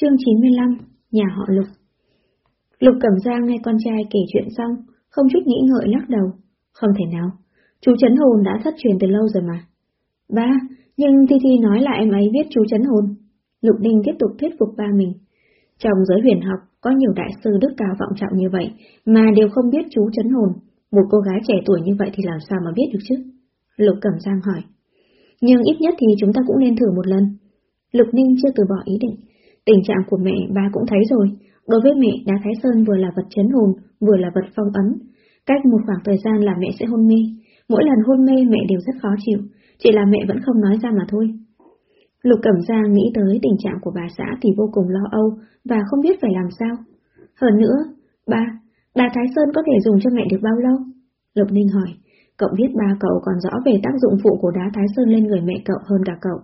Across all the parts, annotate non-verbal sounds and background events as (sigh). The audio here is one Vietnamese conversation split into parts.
Chương 95, Nhà họ Lục Lục Cẩm Giang nghe con trai kể chuyện xong, không chút nghĩ ngợi lắc đầu. Không thể nào, chú Trấn Hồn đã thất truyền từ lâu rồi mà. Ba, nhưng Thi Thi nói là em ấy viết chú Trấn Hồn. Lục Ninh tiếp tục thuyết phục ba mình. Trong giới huyền học, có nhiều đại sư đức cao vọng trọng như vậy, mà đều không biết chú Trấn Hồn. Một cô gái trẻ tuổi như vậy thì làm sao mà biết được chứ? Lục Cẩm Giang hỏi. Nhưng ít nhất thì chúng ta cũng nên thử một lần. Lục Ninh chưa từ bỏ ý định. Tình trạng của mẹ ba cũng thấy rồi. Đối với mẹ, đá Thái Sơn vừa là vật chấn hồn, vừa là vật phong ấn. Cách một khoảng thời gian là mẹ sẽ hôn mê. Mỗi lần hôn mê mẹ đều rất khó chịu, chỉ là mẹ vẫn không nói ra mà thôi. Lục Cẩm Giang nghĩ tới tình trạng của bà xã thì vô cùng lo âu và không biết phải làm sao. Hơn nữa, ba, bà Thái Sơn có thể dùng cho mẹ được bao lâu? Lục Ninh hỏi, cậu biết ba cậu còn rõ về tác dụng phụ của đá Thái Sơn lên người mẹ cậu hơn cả cậu.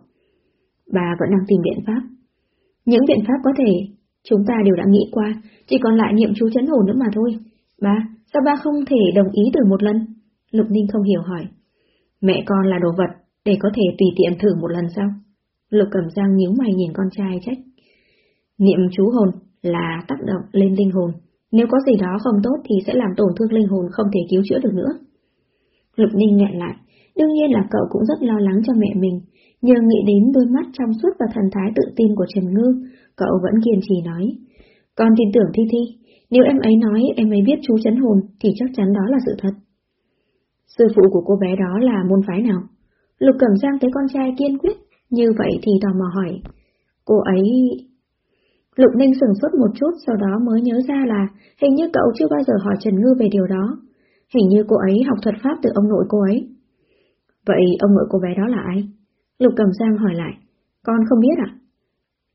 Bà vẫn đang tìm biện pháp. Những biện pháp có thể, chúng ta đều đã nghĩ qua, chỉ còn lại niệm chú chấn hồn nữa mà thôi. Ba, sao ba không thể đồng ý từ một lần? Lục Ninh không hiểu hỏi. Mẹ con là đồ vật, để có thể tùy tiện thử một lần sao? Lục Cẩm Giang nhíu mày nhìn con trai trách. Niệm chú hồn là tác động lên linh hồn, nếu có gì đó không tốt thì sẽ làm tổn thương linh hồn không thể cứu chữa được nữa. Lục Ninh nghẹn lại, đương nhiên là cậu cũng rất lo lắng cho mẹ mình, nhưng nghĩ đến đôi mắt trong suốt và thần thái tự tin của Trần Ngư, cậu vẫn kiên trì nói. Con tin tưởng Thi Thi, nếu em ấy nói em ấy biết chú chấn hồn thì chắc chắn đó là sự thật. Sư phụ của cô bé đó là môn phái nào? Lục Cẩm Giang thấy con trai kiên quyết, như vậy thì tò mò hỏi. Cô ấy... Lục Ninh sừng sốt một chút sau đó mới nhớ ra là hình như cậu chưa bao giờ hỏi Trần Ngư về điều đó. Hình như cô ấy học thuật pháp từ ông nội cô ấy. Vậy ông nội cô bé đó là ai? Lục Cẩm Giang hỏi lại. Con không biết ạ?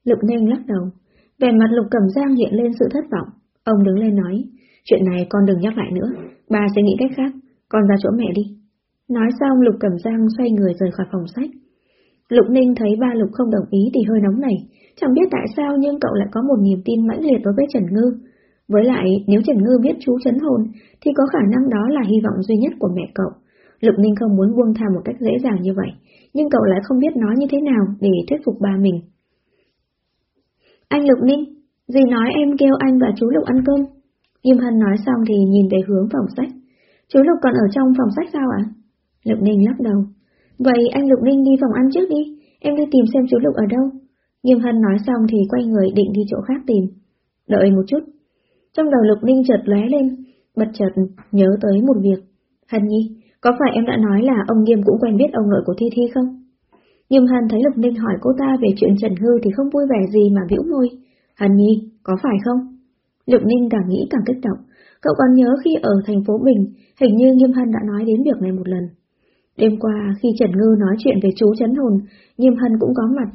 Lục Ninh lắc đầu. Vẻ mặt Lục Cẩm Giang hiện lên sự thất vọng. Ông đứng lên nói. Chuyện này con đừng nhắc lại nữa. Bà sẽ nghĩ cách khác. Con ra chỗ mẹ đi. Nói xong Lục Cẩm Giang xoay người rời khỏi phòng sách. Lục Ninh thấy ba Lục không đồng ý thì hơi nóng nảy. Chẳng biết tại sao nhưng cậu lại có một niềm tin mãnh liệt đối với Trần Ngư. Với lại, nếu Trần Ngư biết chú chấn hồn, thì có khả năng đó là hy vọng duy nhất của mẹ cậu. Lục Ninh không muốn buông tha một cách dễ dàng như vậy, nhưng cậu lại không biết nói như thế nào để thuyết phục bà mình. Anh Lục Ninh, dì nói em kêu anh và chú Lục ăn cơm. Diêm Hân nói xong thì nhìn về hướng phòng sách. Chú Lục còn ở trong phòng sách sao ạ? Lục Ninh lắc đầu. Vậy anh Lục Ninh đi phòng ăn trước đi, em đi tìm xem chú Lục ở đâu. Nghiêm Hân nói xong thì quay người định đi chỗ khác tìm. Đợi một chút. Trong đầu Lục Ninh chợt lóe lên, bật chợt nhớ tới một việc. Hân Nhi, có phải em đã nói là ông Nghiêm cũng quen biết ông nội của Thi Thi không? Nghiêm Hân thấy Lục Ninh hỏi cô ta về chuyện Trần Hư thì không vui vẻ gì mà bĩu môi. Hân Nhi, có phải không? Lục Ninh càng nghĩ càng kích động. Cậu còn nhớ khi ở thành phố Bình, hình như Nghiêm Hân đã nói đến việc này một lần. Đêm qua, khi Trần Ngư nói chuyện về chú Trấn Hồn, Nghiêm Hân cũng có mặt.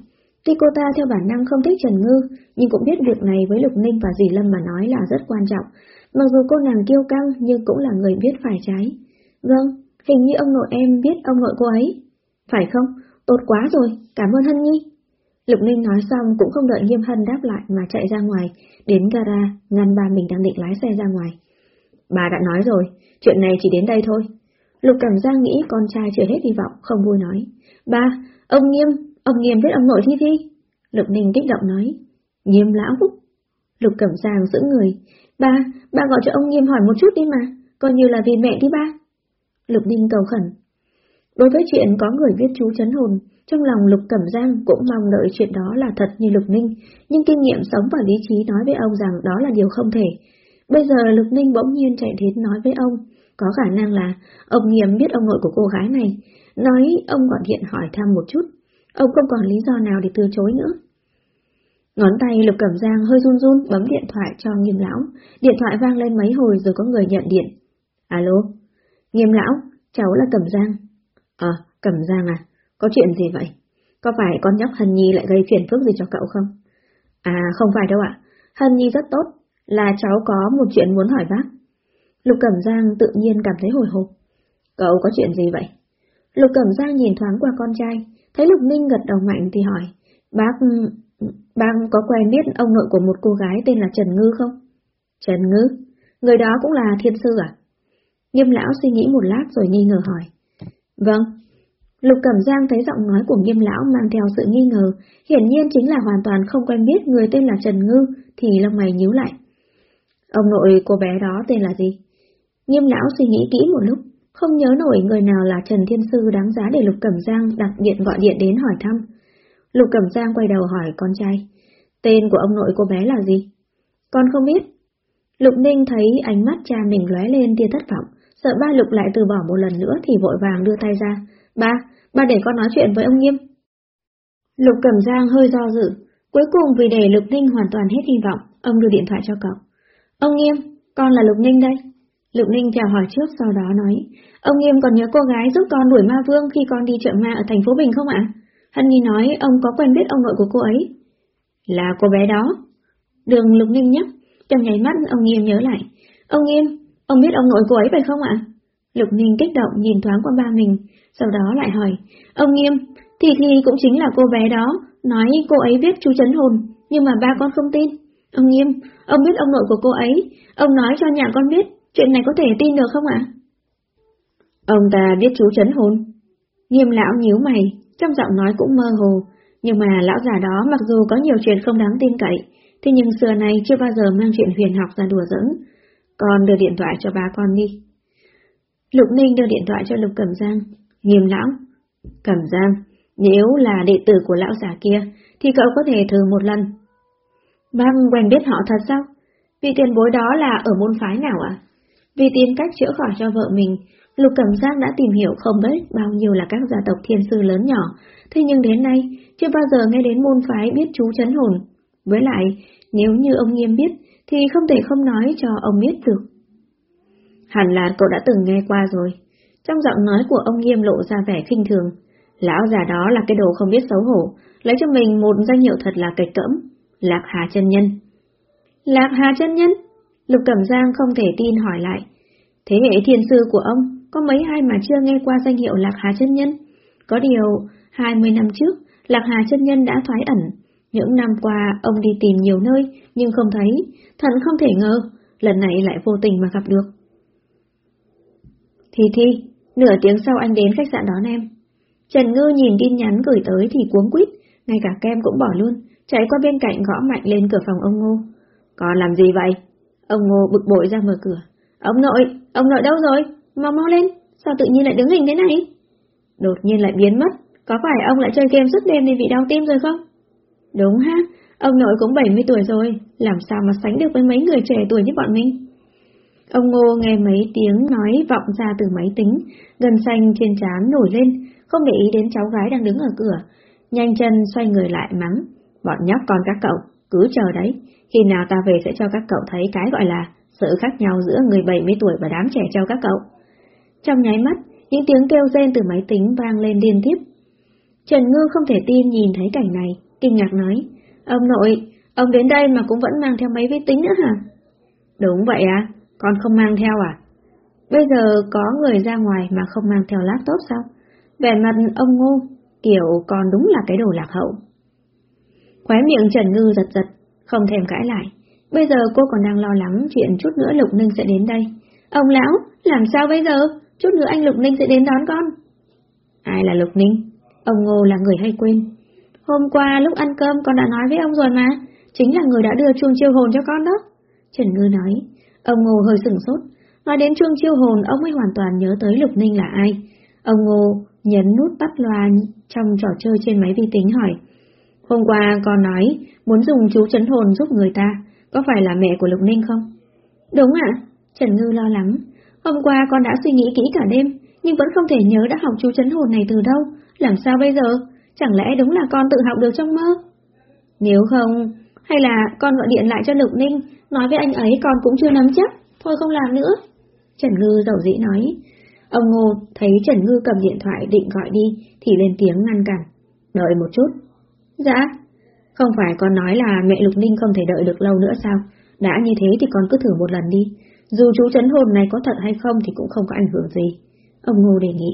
Tuy cô ta theo bản năng không thích Trần Ngư, nhưng cũng biết việc này với Lục Ninh và dì Lâm mà nói là rất quan trọng. Mặc dù cô nàng kiêu căng nhưng cũng là người biết phải trái. Vâng, hình như ông nội em biết ông nội cô ấy. Phải không? Tốt quá rồi, cảm ơn Hân Nhi. Lục Ninh nói xong cũng không đợi Nghiêm Hân đáp lại mà chạy ra ngoài, đến gara, ngăn ba mình đang định lái xe ra ngoài. Bà đã nói rồi, chuyện này chỉ đến đây thôi. Lục cảm Giang nghĩ con trai chưa hết hy vọng, không vui nói. Ba, ông Nghiêm, ông Nghiêm biết ông nội Thi Thi. Lục Ninh kích động nói. Nghiêm lão. Lục Cẩm Giang giữ người. Ba, ba gọi cho ông Nghiêm hỏi một chút đi mà, coi như là vì mẹ đi ba. Lục Ninh cầu khẩn. Đối với chuyện có người viết chú chấn hồn, trong lòng Lục Cẩm Giang cũng mong đợi chuyện đó là thật như Lục Ninh, nhưng kinh nghiệm sống và lý trí nói với ông rằng đó là điều không thể. Bây giờ Lục Ninh bỗng nhiên chạy đến nói với ông, có khả năng là ông Nghiêm biết ông nội của cô gái này, nói ông gọi điện hỏi thăm một chút, ông không còn lý do nào để từ chối nữa. Ngón tay Lục Cẩm Giang hơi run run bấm điện thoại cho Nghiêm Lão, điện thoại vang lên mấy hồi rồi có người nhận điện. Alo, Nghiêm Lão, cháu là Cẩm Giang. Ờ, Cẩm Giang à, có chuyện gì vậy? Có phải con nhóc Hân Nhi lại gây phiền phức gì cho cậu không? À, không phải đâu ạ, Hân Nhi rất tốt, là cháu có một chuyện muốn hỏi bác. Lục Cẩm Giang tự nhiên cảm thấy hồi hộp. Cậu có chuyện gì vậy? Lục Cẩm Giang nhìn thoáng qua con trai, thấy Lục Ninh gật đầu mạnh thì hỏi, bác... bác có quen biết ông nội của một cô gái tên là Trần Ngư không? Trần Ngư? Người đó cũng là thiên sư à? Nghiêm lão suy nghĩ một lát rồi nghi ngờ hỏi. Vâng. Lục Cẩm Giang thấy giọng nói của nghiêm lão mang theo sự nghi ngờ, hiển nhiên chính là hoàn toàn không quen biết người tên là Trần Ngư, thì lông mày nhíu lại. Ông nội cô bé đó tên là gì? Nghiêm lão suy nghĩ kỹ một lúc, không nhớ nổi người nào là Trần Thiên Sư đáng giá để Lục Cẩm Giang đặc biệt gọi điện đến hỏi thăm. Lục Cẩm Giang quay đầu hỏi con trai, tên của ông nội cô bé là gì? Con không biết. Lục Ninh thấy ánh mắt cha mình lóe lên tia thất vọng, sợ ba Lục lại từ bỏ một lần nữa thì vội vàng đưa tay ra. Ba, ba để con nói chuyện với ông Nghiêm. Lục Cẩm Giang hơi do dự, cuối cùng vì để Lục Ninh hoàn toàn hết hy vọng, ông đưa điện thoại cho cậu. Ông Nghiêm, con là Lục Ninh đây. Lục Ninh chào hỏi trước sau đó nói, ông Nghiêm còn nhớ cô gái giúp con đuổi ma vương khi con đi chợ ma ở thành phố Bình không ạ? Hân Nhi nói ông có quen biết ông nội của cô ấy. Là cô bé đó. Đường Lục Ninh nhắc, trong nháy mắt ông Nghiêm nhớ lại. Ông Nghiêm, ông biết ông nội cô ấy phải không ạ? Lục Ninh kích động nhìn thoáng qua ba mình, sau đó lại hỏi, ông Nghiêm, thì thì cũng chính là cô bé đó, nói cô ấy biết chú chấn hồn, nhưng mà ba con không tin. Ông Nghiêm, ông biết ông nội của cô ấy, ông nói cho nhà con biết, chuyện này có thể tin được không ạ? Ông ta biết chú chấn hồn. Nghiêm lão nhíu mày, trong giọng nói cũng mơ hồ, nhưng mà lão già đó mặc dù có nhiều chuyện không đáng tin cậy, thế nhưng xưa này chưa bao giờ mang chuyện huyền học ra đùa giỡn. Con đưa điện thoại cho ba con đi. Lục Ninh đưa điện thoại cho Lục Cẩm Giang. Nghiêm lão. Cẩm Giang, nếu là đệ tử của lão giả kia, thì cậu có thể thử một lần. Bác quen biết họ thật sao? Vị tiền bối đó là ở môn phái nào ạ? Vì tìm cách chữa khỏi cho vợ mình, Lục Cẩm Giang đã tìm hiểu không biết bao nhiêu là các gia tộc thiên sư lớn nhỏ, thế nhưng đến nay chưa bao giờ nghe đến môn phái biết chú chấn hồn. Với lại, nếu như ông Nghiêm biết, thì không thể không nói cho ông biết được. Hẳn là cậu đã từng nghe qua rồi. Trong giọng nói của ông Nghiêm lộ ra vẻ khinh thường. Lão già đó là cái đồ không biết xấu hổ, lấy cho mình một danh hiệu thật là kịch cẫm, Lạc Hà chân Nhân. Lạc Hà chân Nhân? Lục Cẩm Giang không thể tin hỏi lại. Thế hệ thiên sư của ông, có mấy ai mà chưa nghe qua danh hiệu Lạc Hà chân Nhân? Có điều, 20 năm trước, Lạc Hà chân Nhân đã thoái ẩn. Những năm qua, ông đi tìm nhiều nơi, nhưng không thấy, thần không thể ngờ, lần này lại vô tình mà gặp được. Thi Thi, nửa tiếng sau anh đến khách sạn đón em. Trần Ngư nhìn tin nhắn gửi tới thì cuống quýt, ngay cả kem cũng bỏ luôn, chạy qua bên cạnh gõ mạnh lên cửa phòng ông Ngô. Còn làm gì vậy? Ông Ngô bực bội ra mở cửa. Ông nội, ông nội đâu rồi? Mau mau lên, sao tự nhiên lại đứng hình thế này? Đột nhiên lại biến mất, có phải ông lại chơi game suốt đêm nên bị đau tim rồi không? Đúng ha, ông nội cũng 70 tuổi rồi, làm sao mà sánh được với mấy người trẻ tuổi như bọn mình? Ông Ngô nghe mấy tiếng nói vọng ra từ máy tính, gần xanh trên trán nổi lên, không để ý đến cháu gái đang đứng ở cửa. Nhanh chân xoay người lại mắng, bọn nhóc con các cậu, cứ chờ đấy, khi nào ta về sẽ cho các cậu thấy cái gọi là sự khác nhau giữa người 70 tuổi và đám trẻ trâu các cậu. Trong nháy mắt, những tiếng kêu rên từ máy tính vang lên liên tiếp. Trần Ngư không thể tin nhìn thấy cảnh này, kinh ngạc nói, ông nội, ông đến đây mà cũng vẫn mang theo máy vi tính nữa hả? Đúng vậy à, con không mang theo à? Bây giờ có người ra ngoài mà không mang theo laptop sao? Vẻ mặt ông ngu, kiểu con đúng là cái đồ lạc hậu. Khóe miệng Trần Ngư giật giật, không thèm cãi lại. Bây giờ cô còn đang lo lắng chuyện chút nữa Lục Ninh sẽ đến đây. Ông lão, làm sao bây giờ? Chút nữa anh Lục Ninh sẽ đến đón con. Ai là Lục Ninh? Ông Ngô là người hay quên. Hôm qua lúc ăn cơm con đã nói với ông rồi mà, chính là người đã đưa chuông chiêu hồn cho con đó. Trần Ngư nói, Ông Ngô hơi sửng sốt, nói đến chuông chiêu hồn ông mới hoàn toàn nhớ tới Lục Ninh là ai. Ông Ngô nhấn nút bắt loa trong trò chơi trên máy vi tính hỏi. Hôm qua con nói muốn dùng chú chấn hồn giúp người ta, có phải là mẹ của Lục Ninh không? Đúng ạ, Trần Ngư lo lắng. Hôm qua con đã suy nghĩ kỹ cả đêm, nhưng vẫn không thể nhớ đã học chú chấn hồn này từ đâu, làm sao bây giờ? Chẳng lẽ đúng là con tự học được trong mơ? Nếu không, hay là con gọi điện lại cho Lục Ninh, nói với anh ấy con cũng chưa nắm chắc, thôi không làm nữa. Trần Ngư dầu dĩ nói. Ông Ngô thấy Trần Ngư cầm điện thoại định gọi đi, thì lên tiếng ngăn cản. Đợi một chút. Dạ. Không phải con nói là mẹ Lục Ninh không thể đợi được lâu nữa sao? Đã như thế thì con cứ thử một lần đi. Dù chú chấn hồn này có thật hay không thì cũng không có ảnh hưởng gì. Ông Ngô đề nghị.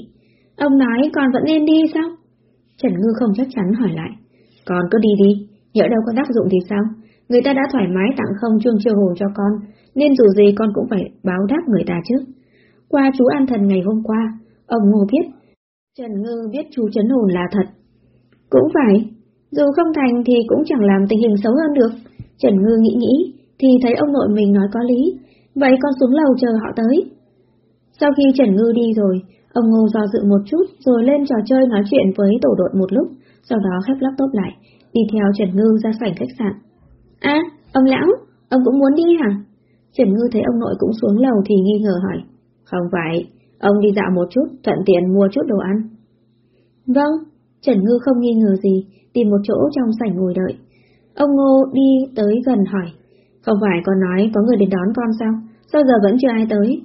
Ông nói con vẫn nên đi sao? Trần Ngư không chắc chắn hỏi lại. Con cứ đi đi, nhỡ đâu có tác dụng thì sao? Người ta đã thoải mái tặng không chuông chiêu hồ cho con, nên dù gì con cũng phải báo đáp người ta chứ. Qua chú an thần ngày hôm qua, ông Ngô biết, Trần Ngư biết chú Trấn hồn là thật. Cũng phải, dù không thành thì cũng chẳng làm tình hình xấu hơn được. Trần Ngư nghĩ nghĩ, thì thấy ông nội mình nói có lý, vậy con xuống lầu chờ họ tới. Sau khi Trần Ngư đi rồi, ông Ngô do dự một chút rồi lên trò chơi nói chuyện với tổ đội một lúc, sau đó khép laptop lại, đi theo Trần Ngư ra sảnh khách sạn. À, ông lão, ông cũng muốn đi hả? Trần Ngư thấy ông nội cũng xuống lầu thì nghi ngờ hỏi. Không phải, ông đi dạo một chút, thuận tiện mua chút đồ ăn. Vâng, Trần Ngư không nghi ngờ gì, tìm một chỗ trong sảnh ngồi đợi. Ông Ngô đi tới gần hỏi. Không phải con nói có người đến đón con sao? Sao giờ vẫn chưa ai tới?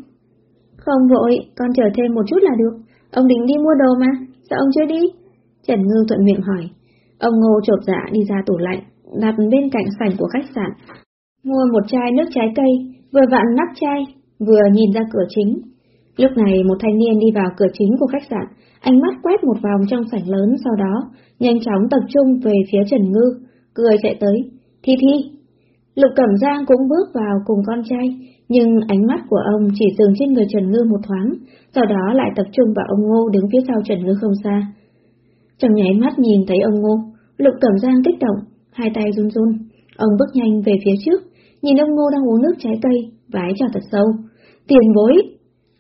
Không vội, con chờ thêm một chút là được. Ông định đi mua đồ mà, sao ông chưa đi? Trần Ngư thuận miệng hỏi. Ông Ngô chột dạ đi ra tủ lạnh, đặt bên cạnh sảnh của khách sạn. Mua một chai nước trái cây, vừa vặn nắp chai, vừa nhìn ra cửa chính. Lúc này một thanh niên đi vào cửa chính của khách sạn, ánh mắt quét một vòng trong sảnh lớn sau đó, nhanh chóng tập trung về phía Trần Ngư, cười chạy tới. Thi Thi, Lục Cẩm Giang cũng bước vào cùng con trai, nhưng ánh mắt của ông chỉ dừng trên người Trần Ngư một thoáng, sau đó lại tập trung vào ông Ngô đứng phía sau Trần Ngư không xa. Trong nháy mắt nhìn thấy ông Ngô, Lục Cẩm Giang kích động, hai tay run run, ông bước nhanh về phía trước, nhìn ông Ngô đang uống nước trái cây, vái chào thật sâu. Tiền bối!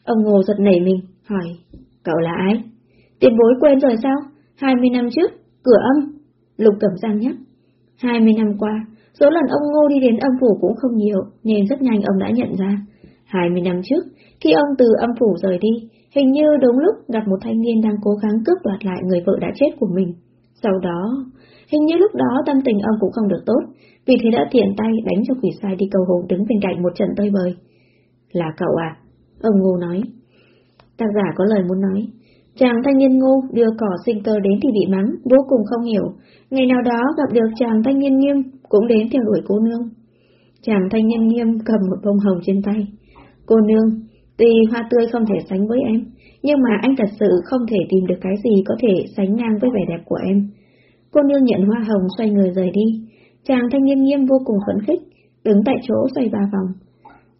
Ông Ngô giật nảy mình, hỏi, cậu là ai? Tiền bối quên rồi sao? Hai mươi năm trước, cửa âm. Lục Cẩm Giang nhắc. Hai mươi năm qua, Số lần ông Ngô đi đến âm phủ cũng không nhiều, nên rất nhanh ông đã nhận ra. 20 năm trước, khi ông từ âm phủ rời đi, hình như đúng lúc gặp một thanh niên đang cố gắng cướp đoạt lại người vợ đã chết của mình. Sau đó, hình như lúc đó tâm tình ông cũng không được tốt, vì thế đã tiện tay đánh cho quỷ sai đi cầu hồn đứng bên cạnh một trận tơi bời. Là cậu à? Ông Ngô nói. Tác giả có lời muốn nói. Chàng thanh niên ngu đưa cỏ sinh tơ đến thì bị mắng, vô cùng không hiểu. Ngày nào đó gặp được chàng thanh niên nghiêm, cũng đến theo đuổi cô nương. Chàng thanh niên nghiêm cầm một bông hồng trên tay. Cô nương, tuy hoa tươi không thể sánh với em, nhưng mà anh thật sự không thể tìm được cái gì có thể sánh ngang với vẻ đẹp của em. Cô nương nhận hoa hồng xoay người rời đi. Chàng thanh niên nghiêm vô cùng phấn khích, đứng tại chỗ xoay ba vòng.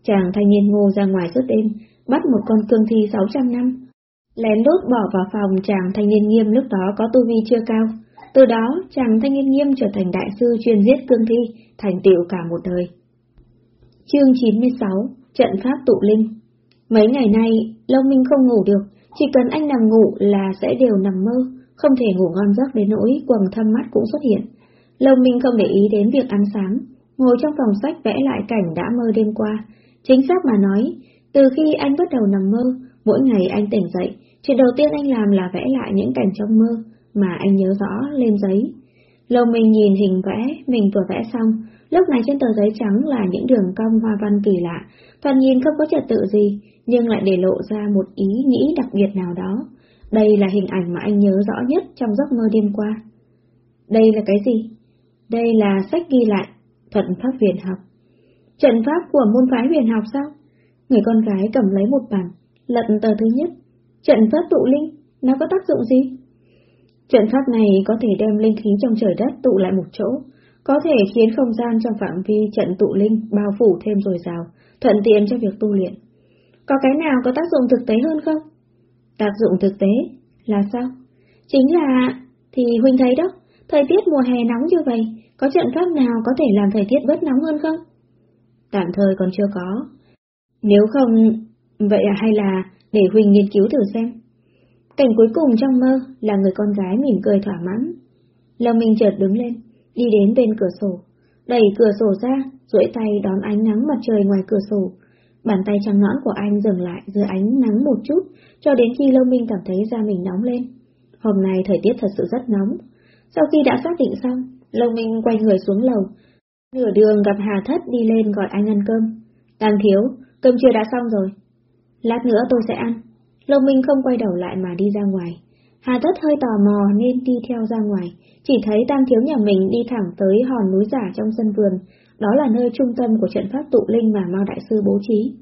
Chàng thanh niên ngô ra ngoài suốt đêm, bắt một con cương thi 600 năm. Lén lút bỏ vào phòng chàng thanh niên nghiêm lúc đó có tu vi chưa cao, từ đó, chàng thanh niên nghiêm trở thành đại sư chuyên giết cương thi, thành tựu cả một đời. Chương 96 Trận pháp tụ linh Mấy ngày nay, Lâu Minh không ngủ được, chỉ cần anh nằm ngủ là sẽ đều nằm mơ, không thể ngủ ngon giấc đến nỗi quầng thâm mắt cũng xuất hiện. Lâu Minh không để ý đến việc ăn sáng, ngồi trong phòng sách vẽ lại cảnh đã mơ đêm qua. Chính xác mà nói, từ khi anh bắt đầu nằm mơ, mỗi ngày anh tỉnh dậy, chuyện đầu tiên anh làm là vẽ lại những cảnh trong mơ, mà anh nhớ rõ lên giấy. Lâu mình nhìn hình vẽ mình vừa vẽ xong, lúc này trên tờ giấy trắng là những đường cong hoa văn kỳ lạ, toàn nhìn không có trật tự gì, nhưng lại để lộ ra một ý nghĩ đặc biệt nào đó. Đây là hình ảnh mà anh nhớ rõ nhất trong giấc mơ đêm qua. Đây là cái gì? Đây là sách ghi lại, thuận pháp huyền học. Trận pháp của môn phái huyền học sao? Người con gái cầm lấy một bản, lật tờ thứ nhất. Trận pháp tụ linh, nó có tác dụng gì? Trận pháp này có thể đem linh khí trong trời đất tụ lại một chỗ, có thể khiến không gian trong phạm vi trận tụ linh bao phủ thêm dồi dào, thuận tiện cho việc tu luyện. Có cái nào có tác dụng thực tế hơn không? Tác dụng thực tế là sao? Chính là, thì Huynh thấy đó, thời tiết mùa hè nóng như vậy, có trận pháp nào có thể làm thời tiết bớt nóng hơn không? Tạm thời còn chưa có. Nếu không, vậy à hay là để huỳnh nghiên cứu thử xem. Cảnh cuối cùng trong mơ là người con gái mỉm cười thỏa mãn. Lâm Minh chợt đứng lên, đi đến bên cửa sổ, đẩy cửa sổ ra, duỗi tay đón ánh nắng mặt trời ngoài cửa sổ. Bàn tay trắng nõn của anh dừng lại dưới ánh nắng một chút, cho đến khi Lâm Minh cảm thấy da mình nóng lên. Hôm nay thời tiết thật sự rất nóng. Sau khi đã xác định xong, Lâm Minh quay người xuống lầu. Nửa đường gặp Hà Thất đi lên gọi anh ăn cơm. Đang thiếu, cơm chưa đã xong rồi. Lát nữa tôi sẽ ăn. Lông Minh không quay đầu lại mà đi ra ngoài. Hà Tất hơi tò mò nên đi theo ra ngoài, chỉ thấy Tam Thiếu nhà mình đi thẳng tới hòn núi giả trong sân vườn, đó là nơi trung tâm của trận pháp tụ linh mà Mao Đại Sư bố trí.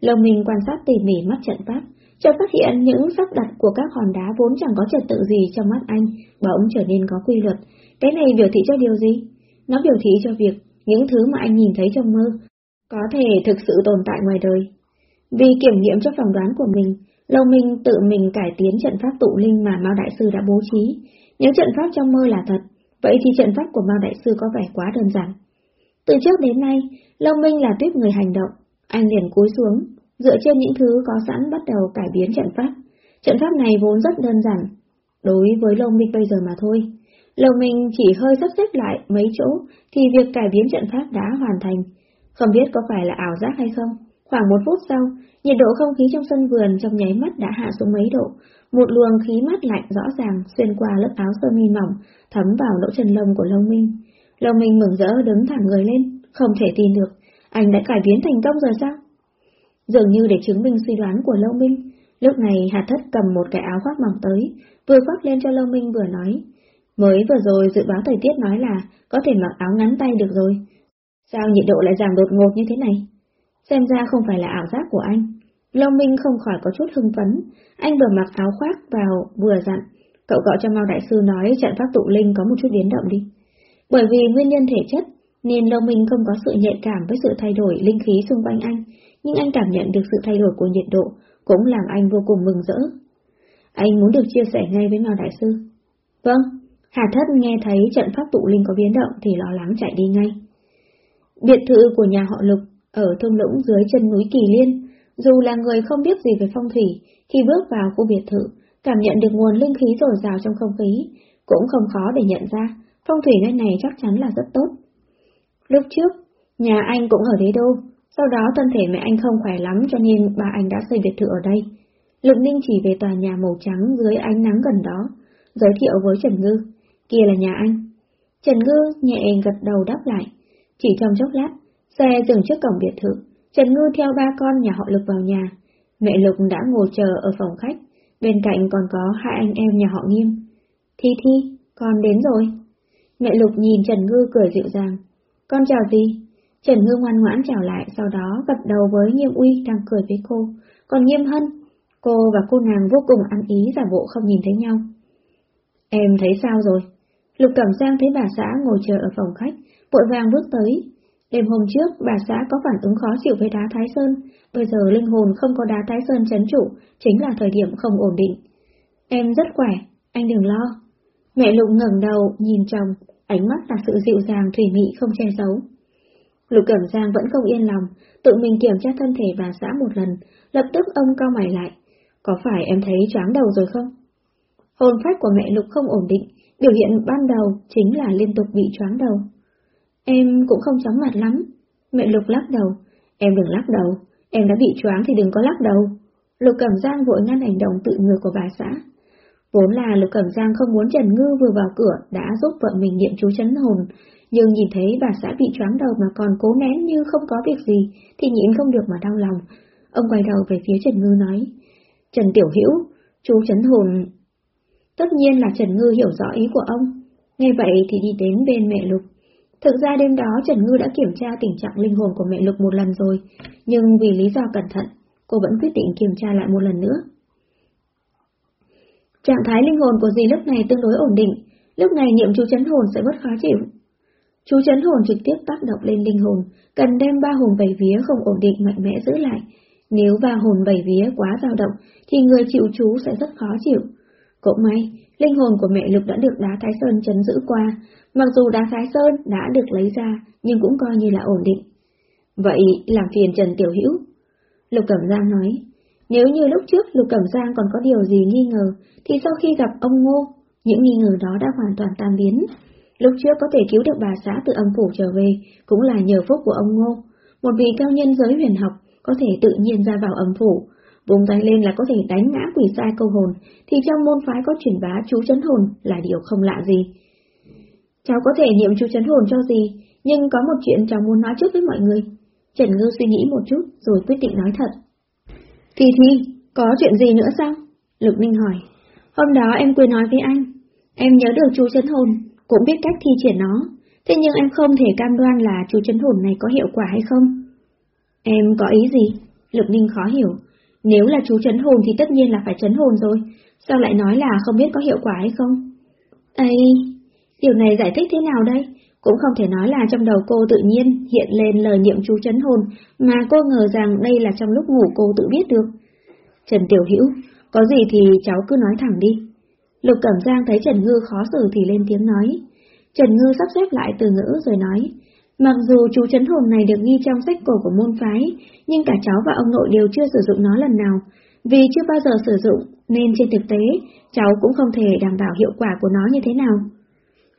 Lông Minh quan sát tỉ mỉ mắt trận pháp, cho phát hiện những sắp đặt của các hòn đá vốn chẳng có trật tự gì trong mắt anh, bỗng trở nên có quy luật. Cái này biểu thị cho điều gì? Nó biểu thị cho việc những thứ mà anh nhìn thấy trong mơ có thể thực sự tồn tại ngoài đời. Vì kiểm nghiệm cho phỏng đoán của mình, Lâu Minh tự mình cải tiến trận pháp tụ linh mà Mao Đại Sư đã bố trí. Nếu trận pháp trong mơ là thật, vậy thì trận pháp của Mao Đại Sư có vẻ quá đơn giản. Từ trước đến nay, Lâu Minh là tuyết người hành động, anh liền cúi xuống, dựa trên những thứ có sẵn bắt đầu cải biến trận pháp. Trận pháp này vốn rất đơn giản, đối với Lâu Minh bây giờ mà thôi. Lâu Minh chỉ hơi sắp xếp lại mấy chỗ thì việc cải biến trận pháp đã hoàn thành. Không biết có phải là ảo giác hay không? Khoảng một phút sau, nhiệt độ không khí trong sân vườn trong nháy mắt đã hạ xuống mấy độ. Một luồng khí mát lạnh rõ ràng xuyên qua lớp áo sơ mi mỏng, thấm vào lỗ chân lông của Lâu Minh. Lâu Minh mừng rỡ đứng thẳng người lên, không thể tin được, anh đã cải biến thành công rồi sao? Dường như để chứng minh suy đoán của Lâu Minh, lúc này Hà Thất cầm một cái áo khoác mỏng tới, vừa khoác lên cho Lâu Minh vừa nói. Mới vừa rồi dự báo thời tiết nói là có thể mặc áo ngắn tay được rồi. Sao nhiệt độ lại giảm đột ngột như thế này? Xem ra không phải là ảo giác của anh. Lâu Minh không khỏi có chút hưng phấn, anh vừa mặc áo khoác vào vừa dặn, cậu gọi cho Mao Đại Sư nói trận pháp tụ linh có một chút biến động đi. Bởi vì nguyên nhân thể chất, nên Lâu Minh không có sự nhạy cảm với sự thay đổi linh khí xung quanh anh, nhưng anh cảm nhận được sự thay đổi của nhiệt độ, cũng làm anh vô cùng mừng rỡ. Anh muốn được chia sẻ ngay với Mao Đại Sư. Vâng, Hà Thất nghe thấy trận pháp tụ linh có biến động thì lo lắng chạy đi ngay. Biệt thự của nhà họ Lục ở thung lũng dưới chân núi Kỳ Liên, dù là người không biết gì về phong thủy, khi bước vào khu biệt thự, cảm nhận được nguồn linh khí dồi dào trong không khí, cũng không khó để nhận ra, phong thủy nơi này chắc chắn là rất tốt. Lúc trước, nhà anh cũng ở đế đô, sau đó thân thể mẹ anh không khỏe lắm cho nên bà anh đã xây biệt thự ở đây. Lục Ninh chỉ về tòa nhà màu trắng dưới ánh nắng gần đó, giới thiệu với Trần Ngư, kia là nhà anh. Trần Ngư nhẹ gật đầu đáp lại, chỉ trong chốc lát, xe dừng trước cổng biệt thự, Trần Ngư theo ba con nhà họ Lục vào nhà. Mẹ Lục đã ngồi chờ ở phòng khách, bên cạnh còn có hai anh em nhà họ Nghiêm. Thi Thi, con đến rồi. Mẹ Lục nhìn Trần Ngư cười dịu dàng. Con chào gì? Trần Ngư ngoan ngoãn chào lại, sau đó gật đầu với Nghiêm Uy đang cười với cô. Còn Nghiêm Hân, cô và cô nàng vô cùng ăn ý giả bộ không nhìn thấy nhau. Em thấy sao rồi? Lục Cẩm Giang thấy bà xã ngồi chờ ở phòng khách, vội vàng bước tới. Đêm hôm trước, bà xã có phản ứng khó chịu với đá Thái Sơn, bây giờ linh hồn không có đá Thái Sơn chấn trụ, chính là thời điểm không ổn định. Em rất khỏe, anh đừng lo. Mẹ Lục ngẩng đầu, nhìn chồng, ánh mắt là sự dịu dàng thủy mị không che giấu. Lục Cẩm Giang vẫn không yên lòng, tự mình kiểm tra thân thể bà xã một lần, lập tức ông cao mày lại. Có phải em thấy chóng đầu rồi không? Hồn phách của mẹ Lục không ổn định, biểu hiện ban đầu chính là liên tục bị chóng đầu. Em cũng không chóng mặt lắm. Mẹ Lục lắc đầu. Em đừng lắc đầu, em đã bị choáng thì đừng có lắc đầu. Lục Cẩm Giang vội ngăn hành động tự ngược của bà xã. Vốn là Lục Cẩm Giang không muốn Trần Ngư vừa vào cửa đã giúp vợ mình niệm chú chấn hồn, nhưng nhìn thấy bà xã bị choáng đầu mà còn cố nén như không có việc gì, thì nhịn không được mà đau lòng. Ông quay đầu về phía Trần Ngư nói, Trần Tiểu Hữu chú chấn hồn. Tất nhiên là Trần Ngư hiểu rõ ý của ông. Nghe vậy thì đi đến bên mẹ Lục. Thực ra đêm đó Trần Ngư đã kiểm tra tình trạng linh hồn của mẹ Lục một lần rồi, nhưng vì lý do cẩn thận, cô vẫn quyết định kiểm tra lại một lần nữa. Trạng thái linh hồn của dì lúc này tương đối ổn định, lúc này niệm chú chấn hồn sẽ bất khó chịu. Chú chấn hồn trực tiếp tác động lên linh hồn, cần đem ba hồn bảy vía không ổn định mạnh mẽ giữ lại. Nếu ba hồn bảy vía quá dao động, thì người chịu chú sẽ rất khó chịu. Cũng may, linh hồn của mẹ Lục đã được đá Thái Sơn chấn giữ qua, mặc dù đá Thái Sơn đã được lấy ra, nhưng cũng coi như là ổn định. Vậy làm phiền Trần Tiểu Hữu. Lục Cẩm Giang nói, nếu như lúc trước Lục Cẩm Giang còn có điều gì nghi ngờ, thì sau khi gặp ông Ngô, những nghi ngờ đó đã hoàn toàn tan biến. Lúc trước có thể cứu được bà xã từ âm phủ trở về, cũng là nhờ phúc của ông Ngô. Một vị cao nhân giới huyền học có thể tự nhiên ra vào âm phủ, vùng tay lên là có thể đánh ngã quỷ sai câu hồn, thì trong môn phái có truyền bá chú chấn hồn là điều không lạ gì. Cháu có thể niệm chú chấn hồn cho gì, nhưng có một chuyện cháu muốn nói trước với mọi người. Trần Ngư suy nghĩ một chút rồi quyết định nói thật. thì Thi, có chuyện gì nữa sao? lực Ninh hỏi. Hôm đó em quên nói với anh, em nhớ được chú chấn hồn, cũng biết cách thi triển nó, thế nhưng em không thể cam đoan là chú chấn hồn này có hiệu quả hay không. Em có ý gì? lực Ninh khó hiểu. Nếu là chú chấn hồn thì tất nhiên là phải chấn hồn rồi, sao lại nói là không biết có hiệu quả hay không? Ây, điều này giải thích thế nào đây? Cũng không thể nói là trong đầu cô tự nhiên hiện lên lời niệm chú chấn hồn, mà cô ngờ rằng đây là trong lúc ngủ cô tự biết được. Trần Tiểu Hữu có gì thì cháu cứ nói thẳng đi. Lục Cẩm Giang thấy Trần Ngư khó xử thì lên tiếng nói. Trần Ngư sắp xếp lại từ ngữ rồi nói. Mặc dù chú chấn hồn này được ghi trong sách cổ của môn phái, nhưng cả cháu và ông nội đều chưa sử dụng nó lần nào. Vì chưa bao giờ sử dụng, nên trên thực tế, cháu cũng không thể đảm bảo hiệu quả của nó như thế nào.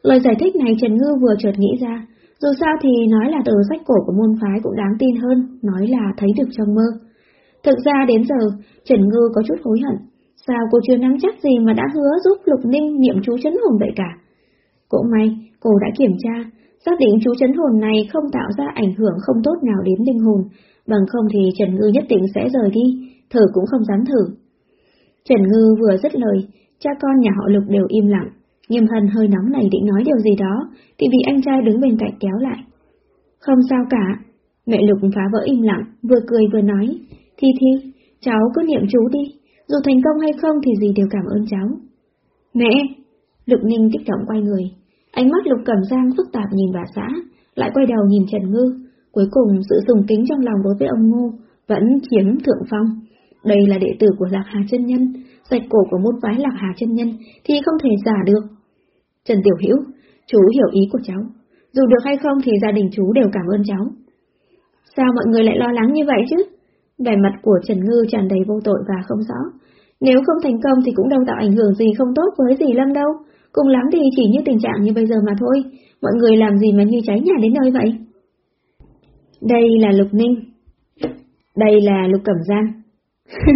Lời giải thích này Trần Ngư vừa chợt nghĩ ra, dù sao thì nói là từ sách cổ của môn phái cũng đáng tin hơn, nói là thấy được trong mơ. Thực ra đến giờ, Trần Ngư có chút hối hận, sao cô chưa nắm chắc gì mà đã hứa giúp Lục Ninh niệm chú chấn hồn vậy cả. Cũng may, cô đã kiểm tra, xác định chú chấn hồn này không tạo ra ảnh hưởng không tốt nào đến linh hồn, bằng không thì Trần Ngư nhất định sẽ rời đi, thử cũng không dám thử. Trần Ngư vừa dứt lời, cha con nhà họ Lục đều im lặng, Nghiêm hân hơi nóng này định nói điều gì đó, thì bị anh trai đứng bên cạnh kéo lại. Không sao cả. Mẹ Lục phá vỡ im lặng, vừa cười vừa nói. Thi Thi, cháu cứ niệm chú đi, dù thành công hay không thì gì đều cảm ơn cháu. Mẹ! Lục Ninh kích động quay người. Ánh mắt Lục Cẩm Giang phức tạp nhìn bà xã, lại quay đầu nhìn Trần Ngư. Cuối cùng sự sùng kính trong lòng đối với ông Ngô vẫn chiếm thượng phong. Đây là đệ tử của Lạc Hà chân Nhân, sạch cổ của môn phái Lạc Hà chân Nhân thì không thể giả được. Trần Tiểu Hữu, chú hiểu ý của cháu. Dù được hay không thì gia đình chú đều cảm ơn cháu. Sao mọi người lại lo lắng như vậy chứ? Vẻ mặt của Trần Ngư tràn đầy vô tội và không rõ. Nếu không thành công thì cũng đâu tạo ảnh hưởng gì không tốt với dì Lâm đâu. Cùng lắm thì chỉ như tình trạng như bây giờ mà thôi. Mọi người làm gì mà như cháy nhà đến nơi vậy? Đây là Lục Ninh. Đây là Lục Cẩm Giang. (laughs)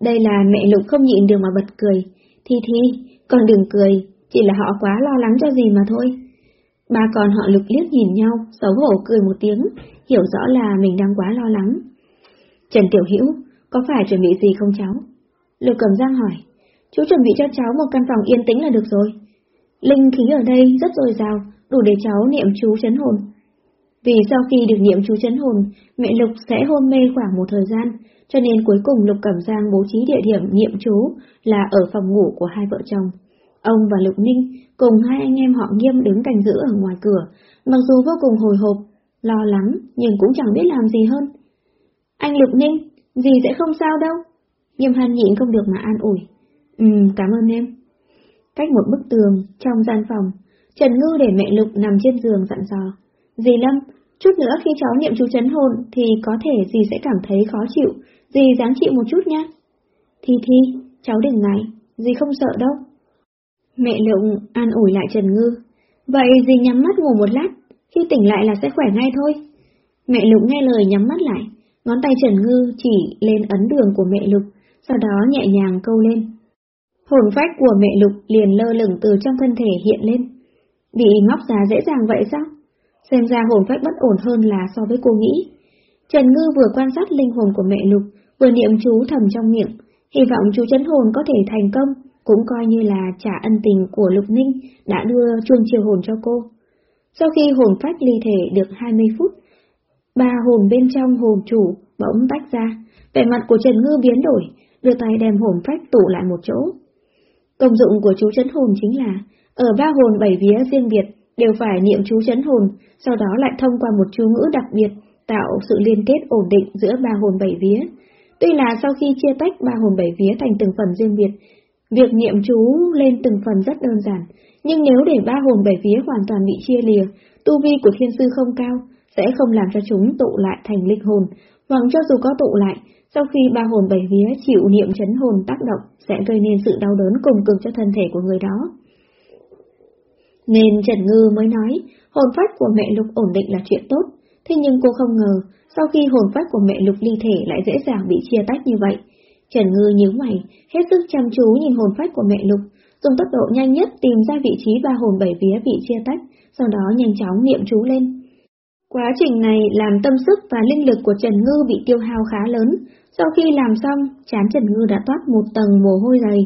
Đây là mẹ Lục không nhịn được mà bật cười. Thi Thi, còn đừng cười, chỉ là họ quá lo lắng cho gì mà thôi. Ba con họ lục liếc nhìn nhau, xấu hổ cười một tiếng, hiểu rõ là mình đang quá lo lắng. Trần Tiểu Hữu có phải chuẩn bị gì không cháu? Lục cẩm giang hỏi, chú chuẩn bị cho cháu một căn phòng yên tĩnh là được rồi. Linh khí ở đây rất dồi dào, đủ để cháu niệm chú chấn hồn. Vì sau khi được niệm chú chấn hồn, mẹ Lục sẽ hôn mê khoảng một thời gian, cho nên cuối cùng Lục Cẩm Giang bố trí địa điểm niệm chú là ở phòng ngủ của hai vợ chồng. Ông và Lục Ninh cùng hai anh em họ nghiêm đứng canh giữ ở ngoài cửa, mặc dù vô cùng hồi hộp, lo lắng nhưng cũng chẳng biết làm gì hơn. Anh Lục Ninh, gì sẽ không sao đâu. Nghiêm hàn nhịn không được mà an ủi. Ừ, cảm ơn em. Cách một bức tường, trong gian phòng, Trần Ngư để mẹ Lục nằm trên giường dặn dò. Dì Lâm, chút nữa khi cháu niệm chú chấn hồn thì có thể dì sẽ cảm thấy khó chịu, dì dáng chịu một chút nhé. Thi Thi, cháu đừng ngại, dì không sợ đâu. Mẹ lục an ủi lại Trần Ngư. Vậy dì nhắm mắt ngủ một lát, khi tỉnh lại là sẽ khỏe ngay thôi. Mẹ Lục nghe lời nhắm mắt lại, ngón tay Trần Ngư chỉ lên ấn đường của mẹ Lục, sau đó nhẹ nhàng câu lên. Hồn phách của mẹ Lục liền lơ lửng từ trong thân thể hiện lên. Bị ngóc ra dễ dàng vậy sao? Xem ra hồn phách bất ổn hơn là so với cô nghĩ. Trần Ngư vừa quan sát linh hồn của mẹ Lục, vừa niệm chú thầm trong miệng, hy vọng chú chấn hồn có thể thành công, cũng coi như là trả ân tình của Lục Ninh đã đưa chuông chiều hồn cho cô. Sau khi hồn phách ly thể được 20 phút, ba hồn bên trong hồn chủ bỗng tách ra, vẻ mặt của Trần Ngư biến đổi, đưa tay đem hồn phách tụ lại một chỗ. Công dụng của chú chấn hồn chính là, ở ba hồn bảy vía riêng biệt đều phải niệm chú chấn hồn, sau đó lại thông qua một chú ngữ đặc biệt, tạo sự liên kết ổn định giữa ba hồn bảy vía. Tuy là sau khi chia tách ba hồn bảy vía thành từng phần riêng biệt, Việc niệm chú lên từng phần rất đơn giản, nhưng nếu để ba hồn bảy vía hoàn toàn bị chia lìa, tu vi của thiên sư không cao, sẽ không làm cho chúng tụ lại thành linh hồn, hoặc cho dù có tụ lại, sau khi ba hồn bảy vía chịu niệm chấn hồn tác động sẽ gây nên sự đau đớn cùng cực cho thân thể của người đó. Nên Trần Ngư mới nói, hồn phách của mẹ Lục ổn định là chuyện tốt, thế nhưng cô không ngờ, sau khi hồn phách của mẹ Lục ly thể lại dễ dàng bị chia tách như vậy, Trần Ngư nhíu mày, hết sức chăm chú nhìn hồn phách của mẹ Lục, dùng tốc độ nhanh nhất tìm ra vị trí ba hồn bảy vía bị chia tách, sau đó nhanh chóng niệm chú lên. Quá trình này làm tâm sức và linh lực của Trần Ngư bị tiêu hao khá lớn, sau khi làm xong, chán Trần Ngư đã toát một tầng mồ hôi dày.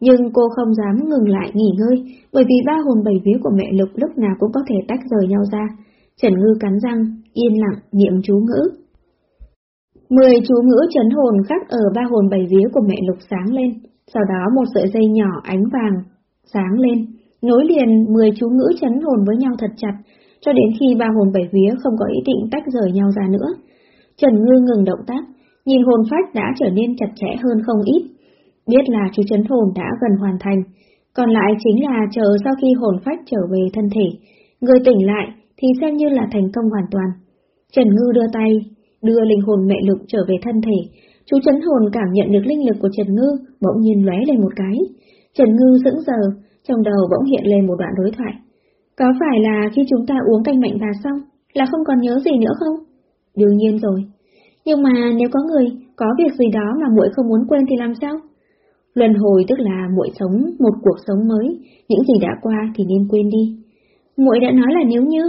Nhưng cô không dám ngừng lại nghỉ ngơi, bởi vì ba hồn bảy vía của mẹ Lục lúc nào cũng có thể tách rời nhau ra. Trần Ngư cắn răng, yên lặng, niệm chú ngữ. Mười chú ngữ chấn hồn khắc ở ba hồn bảy vía của mẹ lục sáng lên, sau đó một sợi dây nhỏ ánh vàng sáng lên, nối liền mười chú ngữ chấn hồn với nhau thật chặt, cho đến khi ba hồn bảy vía không có ý định tách rời nhau ra nữa. Trần Ngư ngừng động tác, nhìn hồn phách đã trở nên chặt chẽ hơn không ít. Biết là chú chấn hồn đã gần hoàn thành, còn lại chính là chờ sau khi hồn phách trở về thân thể, người tỉnh lại thì xem như là thành công hoàn toàn. Trần Ngư đưa tay, đưa linh hồn mẹ lục trở về thân thể, chú chấn hồn cảm nhận được linh lực của Trần Ngư bỗng nhiên lóe lên một cái. Trần Ngư sững giờ trong đầu bỗng hiện lên một đoạn đối thoại. Có phải là khi chúng ta uống canh mạnh và xong, là không còn nhớ gì nữa không? Đương nhiên rồi. Nhưng mà nếu có người, có việc gì đó mà muội không muốn quên thì làm sao? Luân hồi tức là muội sống một cuộc sống mới, những gì đã qua thì nên quên đi. Muội đã nói là nếu như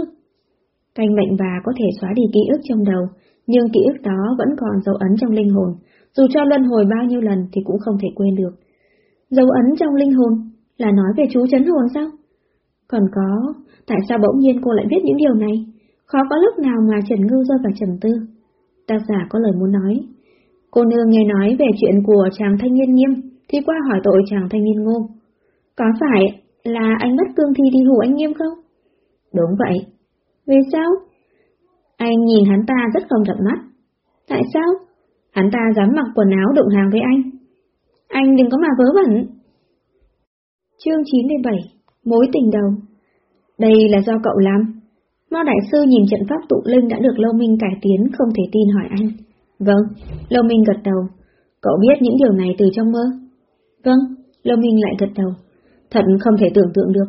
canh mệnh bà có thể xóa đi ký ức trong đầu, nhưng ký ức đó vẫn còn dấu ấn trong linh hồn, dù cho luân hồi bao nhiêu lần thì cũng không thể quên được. Dấu ấn trong linh hồn là nói về chú chấn hồn sao? Còn có, tại sao bỗng nhiên cô lại biết những điều này? Khó có lúc nào mà Trần Ngư rơi vào trầm tư. Tác giả có lời muốn nói. Cô nương nghe nói về chuyện của chàng thanh niên nghiêm, thì qua hỏi tội chàng thanh niên ngô. Có phải là anh mất cương thi đi hù anh nghiêm không? Đúng vậy. Vì sao? Anh nhìn hắn ta rất không rộng mắt. Tại sao? Hắn ta dám mặc quần áo đụng hàng với anh. Anh đừng có mà vớ vẩn. Chương 97 Mối tình đầu Đây là do cậu làm. Mao Đại Sư nhìn trận pháp tụ linh đã được Lâu Minh cải tiến không thể tin hỏi anh. Vâng, Lâu Minh gật đầu. Cậu biết những điều này từ trong mơ? Vâng, Lâu Minh lại gật đầu. Thật không thể tưởng tượng được.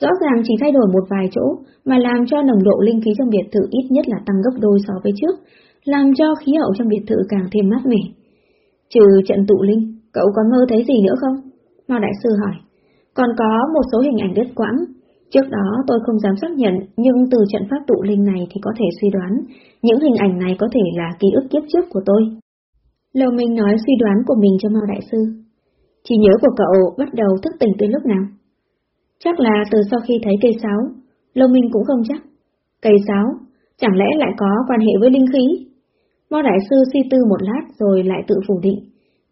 Rõ ràng chỉ thay đổi một vài chỗ mà làm cho nồng độ linh khí trong biệt thự ít nhất là tăng gấp đôi so với trước, làm cho khí hậu trong biệt thự càng thêm mát mẻ. Trừ trận tụ linh, cậu có mơ thấy gì nữa không? Mao Đại Sư hỏi. Còn có một số hình ảnh đứt quãng. Trước đó tôi không dám xác nhận, nhưng từ trận pháp tụ linh này thì có thể suy đoán, những hình ảnh này có thể là ký ức kiếp trước của tôi. Lầu Minh nói suy đoán của mình cho Mao Đại Sư. Chỉ nhớ của cậu bắt đầu thức tỉnh từ lúc nào? Chắc là từ sau khi thấy cây sáo, lầu Minh cũng không chắc. Cây sáo, chẳng lẽ lại có quan hệ với linh khí? Mao Đại Sư suy tư một lát rồi lại tự phủ định.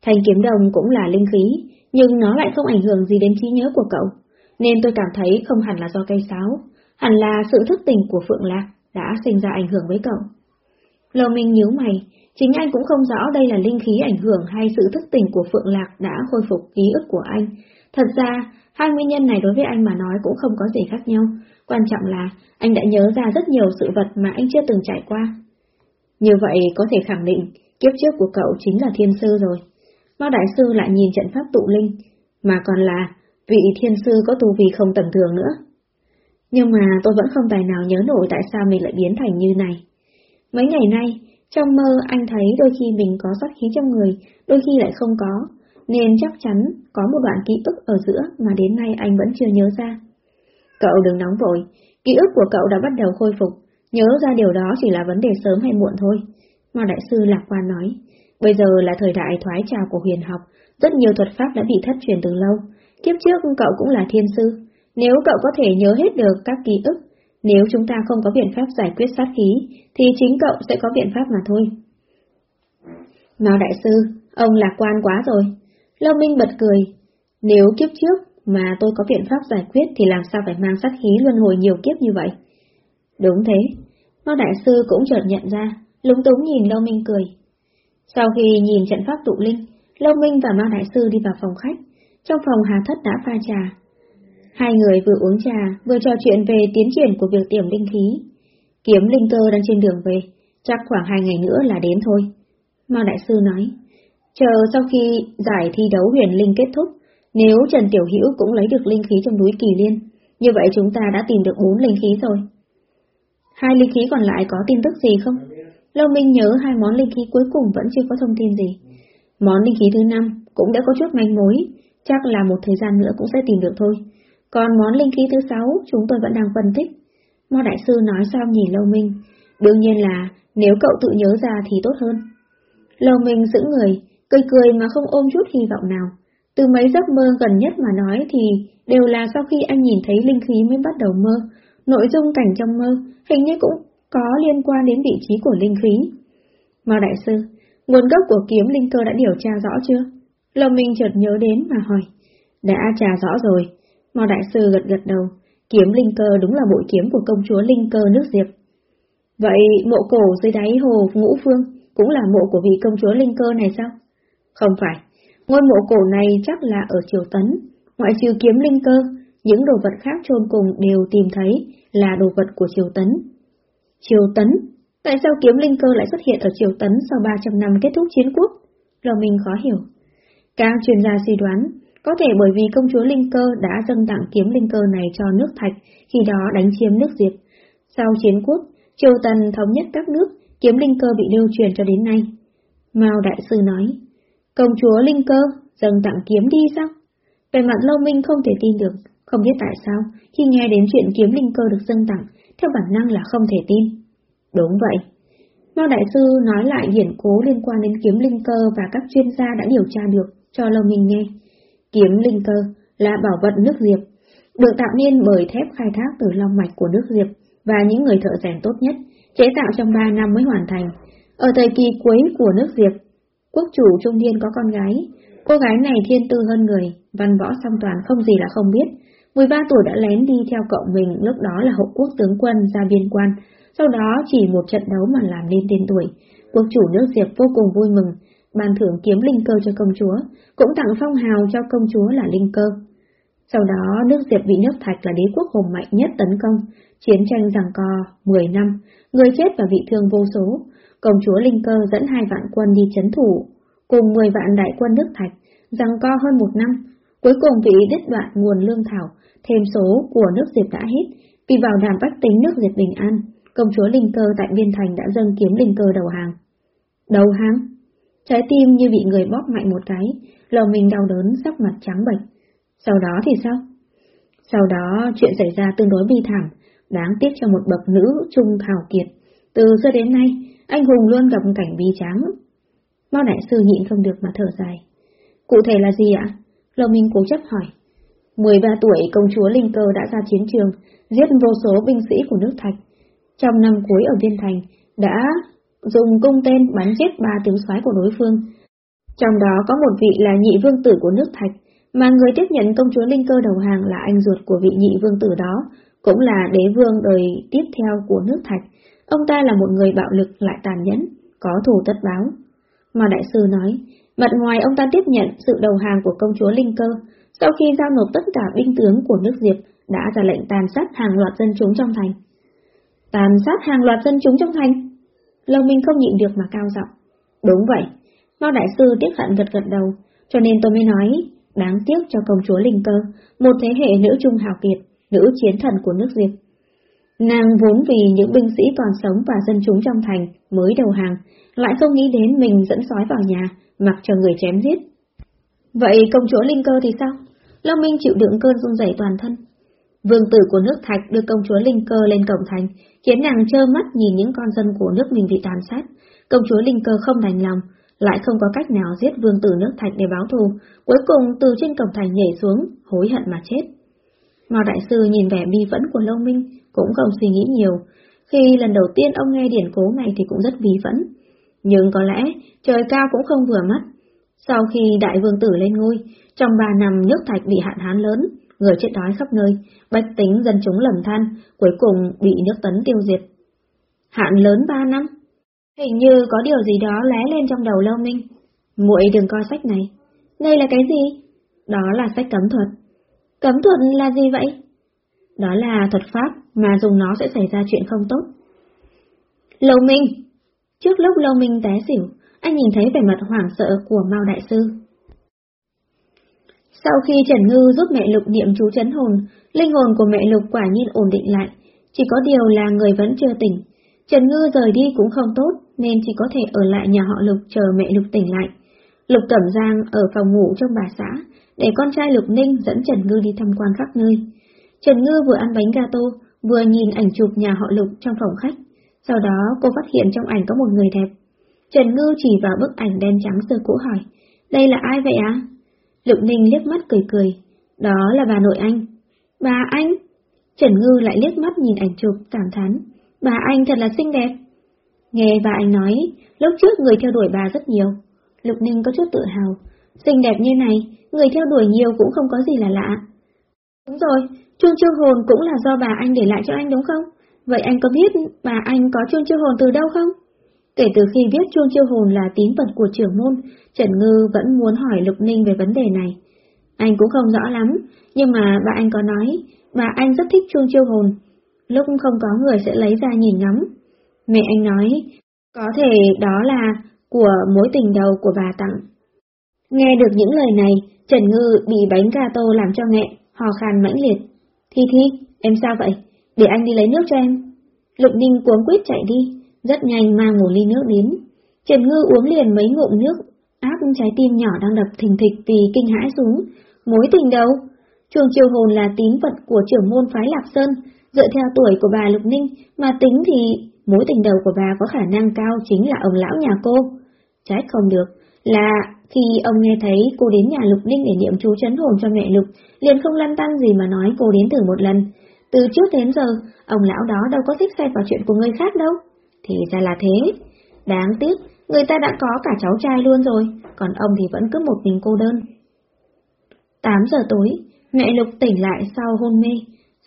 Thanh kiếm đồng cũng là linh khí, nhưng nó lại không ảnh hưởng gì đến trí nhớ của cậu, nên tôi cảm thấy không hẳn là do cây sáo, hẳn là sự thức tỉnh của Phượng Lạc đã sinh ra ảnh hưởng với cậu. lầu Minh nhíu mày, chính anh cũng không rõ đây là linh khí ảnh hưởng hay sự thức tỉnh của Phượng Lạc đã khôi phục ký ức của anh. Thật ra, Hai nguyên nhân này đối với anh mà nói cũng không có gì khác nhau, quan trọng là anh đã nhớ ra rất nhiều sự vật mà anh chưa từng trải qua. Như vậy có thể khẳng định, kiếp trước của cậu chính là thiên sư rồi. Mao Đại Sư lại nhìn trận pháp tụ linh, mà còn là vị thiên sư có tu vi không tầm thường nữa. Nhưng mà tôi vẫn không tài nào nhớ nổi tại sao mình lại biến thành như này. Mấy ngày nay, trong mơ anh thấy đôi khi mình có sát khí trong người, đôi khi lại không có, nên chắc chắn có một đoạn ký ức ở giữa mà đến nay anh vẫn chưa nhớ ra. Cậu đừng nóng vội, ký ức của cậu đã bắt đầu khôi phục, nhớ ra điều đó chỉ là vấn đề sớm hay muộn thôi. Mà đại sư lạc quan nói, bây giờ là thời đại thoái trào của huyền học, rất nhiều thuật pháp đã bị thất truyền từ lâu. Kiếp trước cậu cũng là thiên sư, nếu cậu có thể nhớ hết được các ký ức, nếu chúng ta không có biện pháp giải quyết sát khí, thì chính cậu sẽ có biện pháp mà thôi. Mao đại sư, ông lạc quan quá rồi. Lâm Minh bật cười. Nếu kiếp trước mà tôi có biện pháp giải quyết thì làm sao phải mang sát khí luân hồi nhiều kiếp như vậy? Đúng thế. Mao Đại Sư cũng chợt nhận ra, lúng túng nhìn Lâu Minh cười. Sau khi nhìn trận pháp tụ linh, Lâu Minh và Mao Đại Sư đi vào phòng khách. Trong phòng Hà Thất đã pha trà. Hai người vừa uống trà, vừa trò chuyện về tiến triển của việc tiềm linh khí. Kiếm linh cơ đang trên đường về, chắc khoảng hai ngày nữa là đến thôi. Mao Đại Sư nói. Chờ sau khi giải thi đấu huyền linh kết thúc, nếu Trần Tiểu Hữu cũng lấy được linh khí trong núi Kỳ Liên, như vậy chúng ta đã tìm được bốn linh khí rồi. Hai linh khí còn lại có tin tức gì không? Lâu Minh nhớ hai món linh khí cuối cùng vẫn chưa có thông tin gì. Món linh khí thứ năm cũng đã có chút manh mối, chắc là một thời gian nữa cũng sẽ tìm được thôi. Còn món linh khí thứ sáu chúng tôi vẫn đang phân tích. Mo Đại Sư nói sao nhìn Lâu Minh, đương nhiên là nếu cậu tự nhớ ra thì tốt hơn. Lâu Minh giữ người, cười cười mà không ôm chút hy vọng nào. Từ mấy giấc mơ gần nhất mà nói thì đều là sau khi anh nhìn thấy linh khí mới bắt đầu mơ, nội dung cảnh trong mơ hình như cũng có liên quan đến vị trí của linh khí. Mao Đại Sư, nguồn gốc của kiếm linh cơ đã điều tra rõ chưa? Lâm Minh chợt nhớ đến mà hỏi. Đã trả rõ rồi. Mao Đại Sư gật gật đầu, kiếm linh cơ đúng là bội kiếm của công chúa linh cơ nước Diệp. Vậy mộ cổ dưới đáy hồ Ngũ Phương cũng là mộ của vị công chúa Linh Cơ này sao? Không phải, ngôi mộ cổ này chắc là ở Triều Tấn, ngoại trừ kiếm Linh Cơ, những đồ vật khác chôn cùng đều tìm thấy là đồ vật của Triều Tấn. Triều Tấn? Tại sao kiếm Linh Cơ lại xuất hiện ở Triều Tấn sau 300 năm kết thúc chiến quốc? Lòng mình khó hiểu. Các chuyên gia suy đoán, có thể bởi vì công chúa Linh Cơ đã dâng tặng kiếm Linh Cơ này cho nước Thạch, khi đó đánh chiếm nước Diệp. Sau chiến quốc, Triều Tần thống nhất các nước, kiếm Linh Cơ bị lưu truyền cho đến nay. Mao Đại Sư nói, công chúa Linh Cơ dâng tặng kiếm đi sao? Về mặt Lâu Minh không thể tin được, không biết tại sao, khi nghe đến chuyện kiếm Linh Cơ được dâng tặng, theo bản năng là không thể tin. Đúng vậy. Mao Đại Sư nói lại điển cố liên quan đến kiếm Linh Cơ và các chuyên gia đã điều tra được cho Lâu Minh nghe. Kiếm Linh Cơ là bảo vật nước Diệp, được tạo nên bởi thép khai thác từ long mạch của nước Diệp và những người thợ rèn tốt nhất, chế tạo trong 3 năm mới hoàn thành. Ở thời kỳ cuối của nước Diệp, quốc chủ trung niên có con gái, cô gái này thiên tư hơn người, văn võ song toàn không gì là không biết. 13 tuổi đã lén đi theo cậu mình, lúc đó là hậu quốc tướng quân ra biên quan, sau đó chỉ một trận đấu mà làm nên tên tuổi. Quốc chủ nước Diệp vô cùng vui mừng, ban thưởng kiếm linh cơ cho công chúa, cũng tặng phong hào cho công chúa là linh cơ. Sau đó nước Diệp bị nước Thạch là đế quốc hùng mạnh nhất tấn công, chiến tranh giằng co 10 năm, người chết và bị thương vô số. Công chúa Linh Cơ dẫn hai vạn quân đi chấn thủ, cùng 10 vạn đại quân nước Thạch, giằng co hơn một năm. Cuối cùng bị đứt đoạn nguồn lương thảo, thêm số của nước Diệp đã hết, vì bảo đảm bách tính nước Diệp bình an, công chúa Linh Cơ tại Biên Thành đã dâng kiếm Linh Cơ đầu hàng. Đầu hàng? Trái tim như bị người bóp mạnh một cái, lòng mình đau đớn sắc mặt trắng bệch. Sau đó thì sao? Sau đó chuyện xảy ra tương đối bi thảm, đáng tiếc cho một bậc nữ trung thảo kiệt. Từ xưa đến nay, anh hùng luôn gặp cảnh bi tráng. Mao đại sư nhịn không được mà thở dài. Cụ thể là gì ạ? Lầu Minh cố chấp hỏi. 13 tuổi công chúa Linh Cơ đã ra chiến trường, giết vô số binh sĩ của nước Thạch. Trong năm cuối ở Viên Thành, đã dùng cung tên bắn chết ba tướng soái của đối phương. Trong đó có một vị là nhị vương tử của nước Thạch, mà người tiếp nhận công chúa Linh Cơ đầu hàng là anh ruột của vị nhị vương tử đó, cũng là đế vương đời tiếp theo của nước Thạch. Ông ta là một người bạo lực lại tàn nhẫn, có thù tất báo. Mà đại sư nói, mặt ngoài ông ta tiếp nhận sự đầu hàng của công chúa Linh Cơ, sau khi giao nộp tất cả binh tướng của nước Diệp đã ra lệnh tàn sát hàng loạt dân chúng trong thành. Tàn sát hàng loạt dân chúng trong thành? Lâu Minh không nhịn được mà cao giọng. Đúng vậy, Mao Đại Sư tiếc hận gật gật đầu, cho nên tôi mới nói, đáng tiếc cho công chúa Linh Cơ, một thế hệ nữ trung hào kiệt, nữ chiến thần của nước Diệp. Nàng vốn vì những binh sĩ còn sống và dân chúng trong thành mới đầu hàng, lại không nghĩ đến mình dẫn sói vào nhà, mặc cho người chém giết. Vậy công chúa Linh Cơ thì sao? Long Minh chịu đựng cơn run rẩy toàn thân. Vương tử của nước Thạch đưa công chúa Linh Cơ lên cổng thành, khiến nàng trơ mắt nhìn những con dân của nước mình bị tàn sát. Công chúa Linh Cơ không đành lòng, lại không có cách nào giết vương tử nước Thạch để báo thù, cuối cùng từ trên cổng thành nhảy xuống, hối hận mà chết. Mao Đại Sư nhìn vẻ bi vẫn của Lâu Minh, cũng không suy nghĩ nhiều. Khi lần đầu tiên ông nghe điển cố này thì cũng rất bi vẫn, Nhưng có lẽ trời cao cũng không vừa mắt. Sau khi đại vương tử lên ngôi, trong ba năm nước Thạch bị hạn hán lớn, người chết đói khắp nơi, bách tính dân chúng lầm than, cuối cùng bị nước tấn tiêu diệt. Hạn lớn ba năm? Hình như có điều gì đó lé lên trong đầu Lâu Minh. muội đừng coi sách này. Đây là cái gì? Đó là sách cấm thuật. Cấm thuật là gì vậy? Đó là thuật pháp mà dùng nó sẽ xảy ra chuyện không tốt. Lâu Minh! Trước lúc Lâu Minh té xỉu, anh nhìn thấy vẻ mặt hoảng sợ của Mao Đại Sư. Sau khi Trần Ngư giúp mẹ Lục niệm chú chấn hồn, linh hồn của mẹ Lục quả nhiên ổn định lại, chỉ có điều là người vẫn chưa tỉnh. Trần Ngư rời đi cũng không tốt, nên chỉ có thể ở lại nhà họ Lục chờ mẹ Lục tỉnh lại. Lục Cẩm Giang ở phòng ngủ trong bà xã, để con trai Lục Ninh dẫn Trần Ngư đi tham quan khắp nơi. Trần Ngư vừa ăn bánh gato, vừa nhìn ảnh chụp nhà họ Lục trong phòng khách. Sau đó cô phát hiện trong ảnh có một người đẹp. Trần Ngư chỉ vào bức ảnh đen trắng sơ cũ hỏi, đây là ai vậy á? Lục Ninh liếc mắt cười cười, đó là bà nội anh. Bà anh? Trần Ngư lại liếc mắt nhìn ảnh chụp, cảm thán, bà anh thật là xinh đẹp. Nghe bà anh nói, lúc trước người theo đuổi bà rất nhiều. Lục Ninh có chút tự hào, xinh đẹp như này, người theo đuổi nhiều cũng không có gì là lạ. Đúng rồi, chuông chiêu hồn cũng là do bà anh để lại cho anh đúng không? Vậy anh có biết bà anh có chuông chiêu hồn từ đâu không? Kể từ khi biết chuông chiêu hồn là tín vật của trưởng môn, Trần Ngư vẫn muốn hỏi Lục Ninh về vấn đề này. Anh cũng không rõ lắm, nhưng mà bà anh có nói, bà anh rất thích chuông chiêu hồn. Lúc không có người sẽ lấy ra nhìn ngắm. Mẹ anh nói, có thể đó là của mối tình đầu của bà tặng. Nghe được những lời này, Trần Ngư bị bánh gato làm cho nghẹn, hò khan mãnh liệt. Thi Thi, em sao vậy? Để anh đi lấy nước cho em. Lục Ninh cuống quýt chạy đi, rất nhanh mang một ly nước đến. Trần Ngư uống liền mấy ngụm nước, áp trái tim nhỏ đang đập thình thịch vì kinh hãi xuống. Mối tình đâu? Chuồng triều hồn là tín vật của trưởng môn phái Lạc Sơn, dựa theo tuổi của bà Lục Ninh, mà tính thì mối tình đầu của bà có khả năng cao chính là ông lão nhà cô. Trách không được, là khi ông nghe thấy cô đến nhà Lục Ninh để niệm chú chấn hồn cho mẹ Lục, liền không lăn tăng gì mà nói cô đến thử một lần. Từ trước đến giờ, ông lão đó đâu có thích xen vào chuyện của người khác đâu. Thì ra là thế. Đáng tiếc, người ta đã có cả cháu trai luôn rồi, còn ông thì vẫn cứ một mình cô đơn. 8 giờ tối, mẹ Lục tỉnh lại sau hôn mê.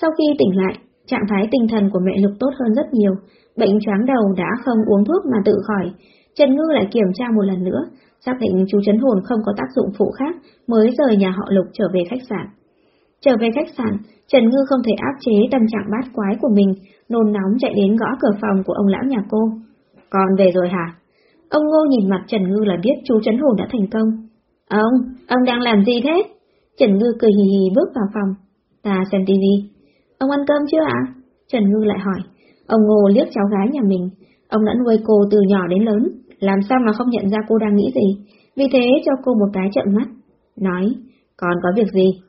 Sau khi tỉnh lại, trạng thái tinh thần của mẹ Lục tốt hơn rất nhiều, bệnh choáng đầu đã không uống thuốc mà tự khỏi. Trần Ngư lại kiểm tra một lần nữa, xác định chú chấn hồn không có tác dụng phụ khác, mới rời nhà họ Lục trở về khách sạn. Trở về khách sạn, Trần Ngư không thể áp chế tâm trạng bát quái của mình, nôn nóng chạy đến gõ cửa phòng của ông lão nhà cô. còn về rồi hả? Ông Ngô nhìn mặt Trần Ngư là biết chú trấn hồn đã thành công. Ông, ông đang làm gì thế? Trần Ngư cười hì hì bước vào phòng. Ta xem tivi. Ông ăn cơm chưa ạ? Trần Ngư lại hỏi. Ông Ngô liếc cháu gái nhà mình. Ông đã nuôi cô từ nhỏ đến lớn, làm sao mà không nhận ra cô đang nghĩ gì. Vì thế cho cô một cái trợn mắt. Nói, còn có việc gì?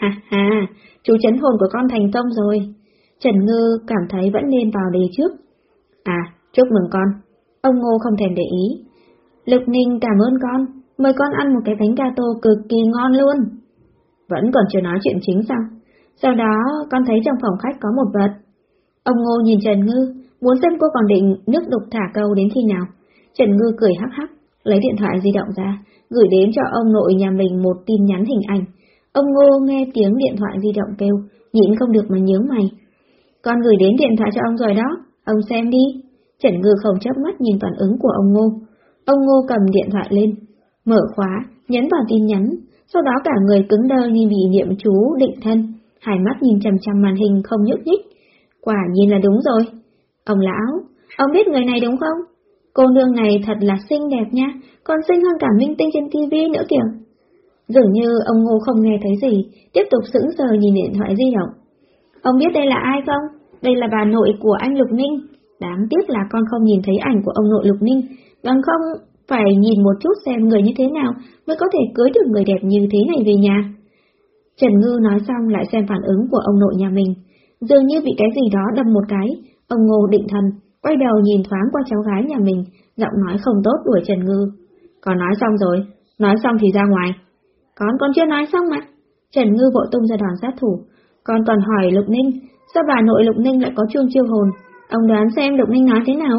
Ha ha, chú chấn hồn của con thành công rồi. Trần Ngư cảm thấy vẫn nên vào đề trước. À, chúc mừng con. Ông Ngô không thèm để ý. Lục Ninh cảm ơn con, mời con ăn một cái bánh gato cực kỳ ngon luôn. Vẫn còn chưa nói chuyện chính sao? Sau đó con thấy trong phòng khách có một vật. Ông Ngô nhìn Trần Ngư, muốn xem cô còn định nước đục thả câu đến khi nào. Trần Ngư cười hắc hắc, lấy điện thoại di động ra, gửi đến cho ông nội nhà mình một tin nhắn hình ảnh. Ông Ngô nghe tiếng điện thoại di động kêu, nhịn không được mà nhớ mày. Con gửi đến điện thoại cho ông rồi đó, ông xem đi. Trần Ngư không chấp mắt nhìn phản ứng của ông Ngô. Ông Ngô cầm điện thoại lên, mở khóa, nhấn vào tin nhắn, sau đó cả người cứng đơ như bị niệm chú định thân, hai mắt nhìn chằm chằm màn hình không nhúc nhích. Quả nhiên là đúng rồi. Ông lão, ông biết người này đúng không? Cô nương này thật là xinh đẹp nha, còn xinh hơn cả minh tinh trên TV nữa kìa. Dường như ông Ngô không nghe thấy gì, tiếp tục sững sờ nhìn điện thoại di động. Ông biết đây là ai không? Đây là bà nội của anh Lục Ninh. Đáng tiếc là con không nhìn thấy ảnh của ông nội Lục Ninh, bằng không phải nhìn một chút xem người như thế nào mới có thể cưới được người đẹp như thế này về nhà. Trần Ngư nói xong lại xem phản ứng của ông nội nhà mình. Dường như bị cái gì đó đâm một cái, ông Ngô định thần, quay đầu nhìn thoáng qua cháu gái nhà mình, giọng nói không tốt đuổi Trần Ngư. Còn nói xong rồi, nói xong thì ra ngoài. Con còn chưa nói xong mà. Trần Ngư vội tung ra đoàn sát thủ. Con còn hỏi Lục Ninh, sao bà nội Lục Ninh lại có chuông chiêu hồn? Ông đoán xem Lục Ninh nói thế nào?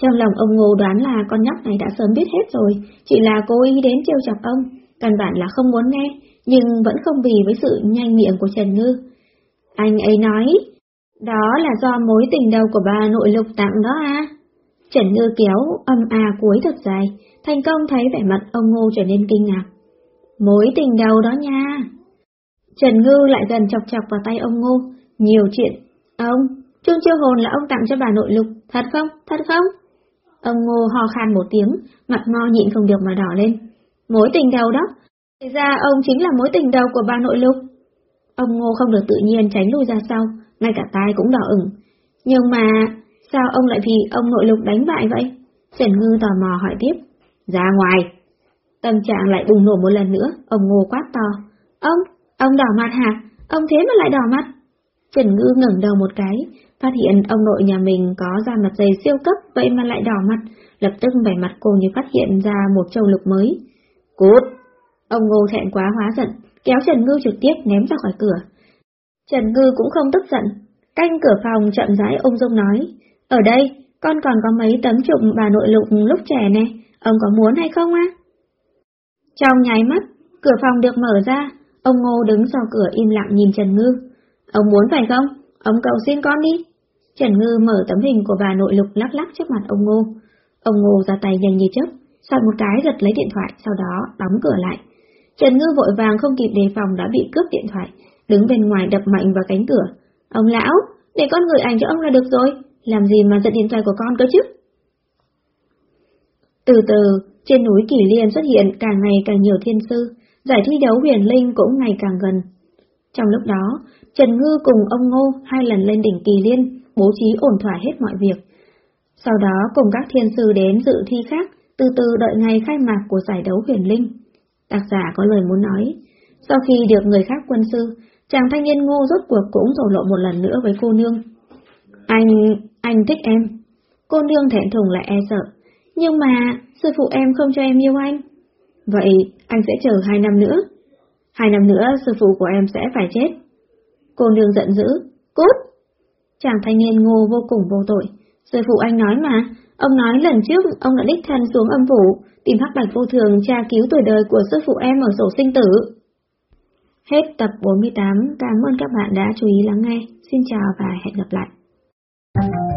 Trong lòng ông Ngô đoán là con nhóc này đã sớm biết hết rồi, chỉ là cô ý đến trêu chọc ông, căn bản là không muốn nghe, nhưng vẫn không vì với sự nhanh miệng của Trần Ngư. Anh ấy nói, đó là do mối tình đầu của bà nội lục tặng đó à? Trần Ngư kéo âm à cuối thật dài, thành công thấy vẻ mặt ông Ngô trở nên kinh ngạc. Mối tình đầu đó nha. Trần Ngư lại gần chọc chọc vào tay ông Ngô, nhiều chuyện. Ông, chung Chiêu Hồn là ông tặng cho bà nội lục, thật không, thật không? Ông Ngô ho khan một tiếng, mặt mo nhịn không được mà đỏ lên. Mối tình đầu đó, thì ra ông chính là mối tình đầu của bà nội lục. Ông Ngô không được tự nhiên tránh lui ra sau, ngay cả tai cũng đỏ ửng. Nhưng mà, sao ông lại vì ông nội lục đánh bại vậy? Trần Ngư tò mò hỏi tiếp. Ra ngoài. Tâm trạng lại bùng nổ một lần nữa, ông Ngô quát to. Ông, ông đỏ mặt hả? Ông thế mà lại đỏ mặt? Trần Ngư ngẩng đầu một cái, phát hiện ông nội nhà mình có da mặt dày siêu cấp vậy mà lại đỏ mặt, lập tức vẻ mặt cô như phát hiện ra một châu lực mới. Cút! Ông Ngô thẹn quá hóa giận, kéo Trần Ngư trực tiếp ném ra khỏi cửa. Trần Ngư cũng không tức giận, canh cửa phòng chậm rãi ung dung nói, ở đây, con còn có mấy tấm chụp bà nội lục lúc trẻ nè, ông có muốn hay không á? Trong nháy mắt, cửa phòng được mở ra, ông Ngô đứng sau cửa im lặng nhìn Trần Ngư. Ông muốn phải không? Ông cầu xin con đi. Trần Ngư mở tấm hình của bà nội lục lắc lắc trước mặt ông Ngô. Ông Ngô ra tay nhanh như chớp, soạt một cái giật lấy điện thoại, sau đó đóng cửa lại. Trần Ngư vội vàng không kịp đề phòng đã bị cướp điện thoại, đứng bên ngoài đập mạnh vào cánh cửa. Ông lão, để con gửi ảnh cho ông là được rồi, làm gì mà giận điện thoại của con cơ chứ? Từ từ, trên núi Kỳ Liên xuất hiện càng ngày càng nhiều thiên sư, giải thi đấu huyền linh cũng ngày càng gần. Trong lúc đó, Trần Ngư cùng ông Ngô hai lần lên đỉnh Kỳ Liên, bố trí ổn thỏa hết mọi việc. Sau đó cùng các thiên sư đến dự thi khác, từ từ đợi ngày khai mạc của giải đấu huyền linh. Tác giả có lời muốn nói. Sau khi được người khác quân sư, chàng thanh niên ngô rốt cuộc cũng thổ lộ một lần nữa với cô nương. Anh, anh thích em. Cô nương thẹn thùng lại e sợ. Nhưng mà, sư phụ em không cho em yêu anh. Vậy, anh sẽ chờ hai năm nữa. Hai năm nữa, sư phụ của em sẽ phải chết. Cô nương giận dữ. Cút! Chàng thanh niên ngô vô cùng vô tội. Sư phụ anh nói mà, ông nói lần trước ông đã đích thân xuống âm phủ, tìm hắc bạch vô thường tra cứu tuổi đời của sư phụ em ở sổ sinh tử. Hết tập 48, cảm ơn các bạn đã chú ý lắng nghe. Xin chào và hẹn gặp lại. Thank you.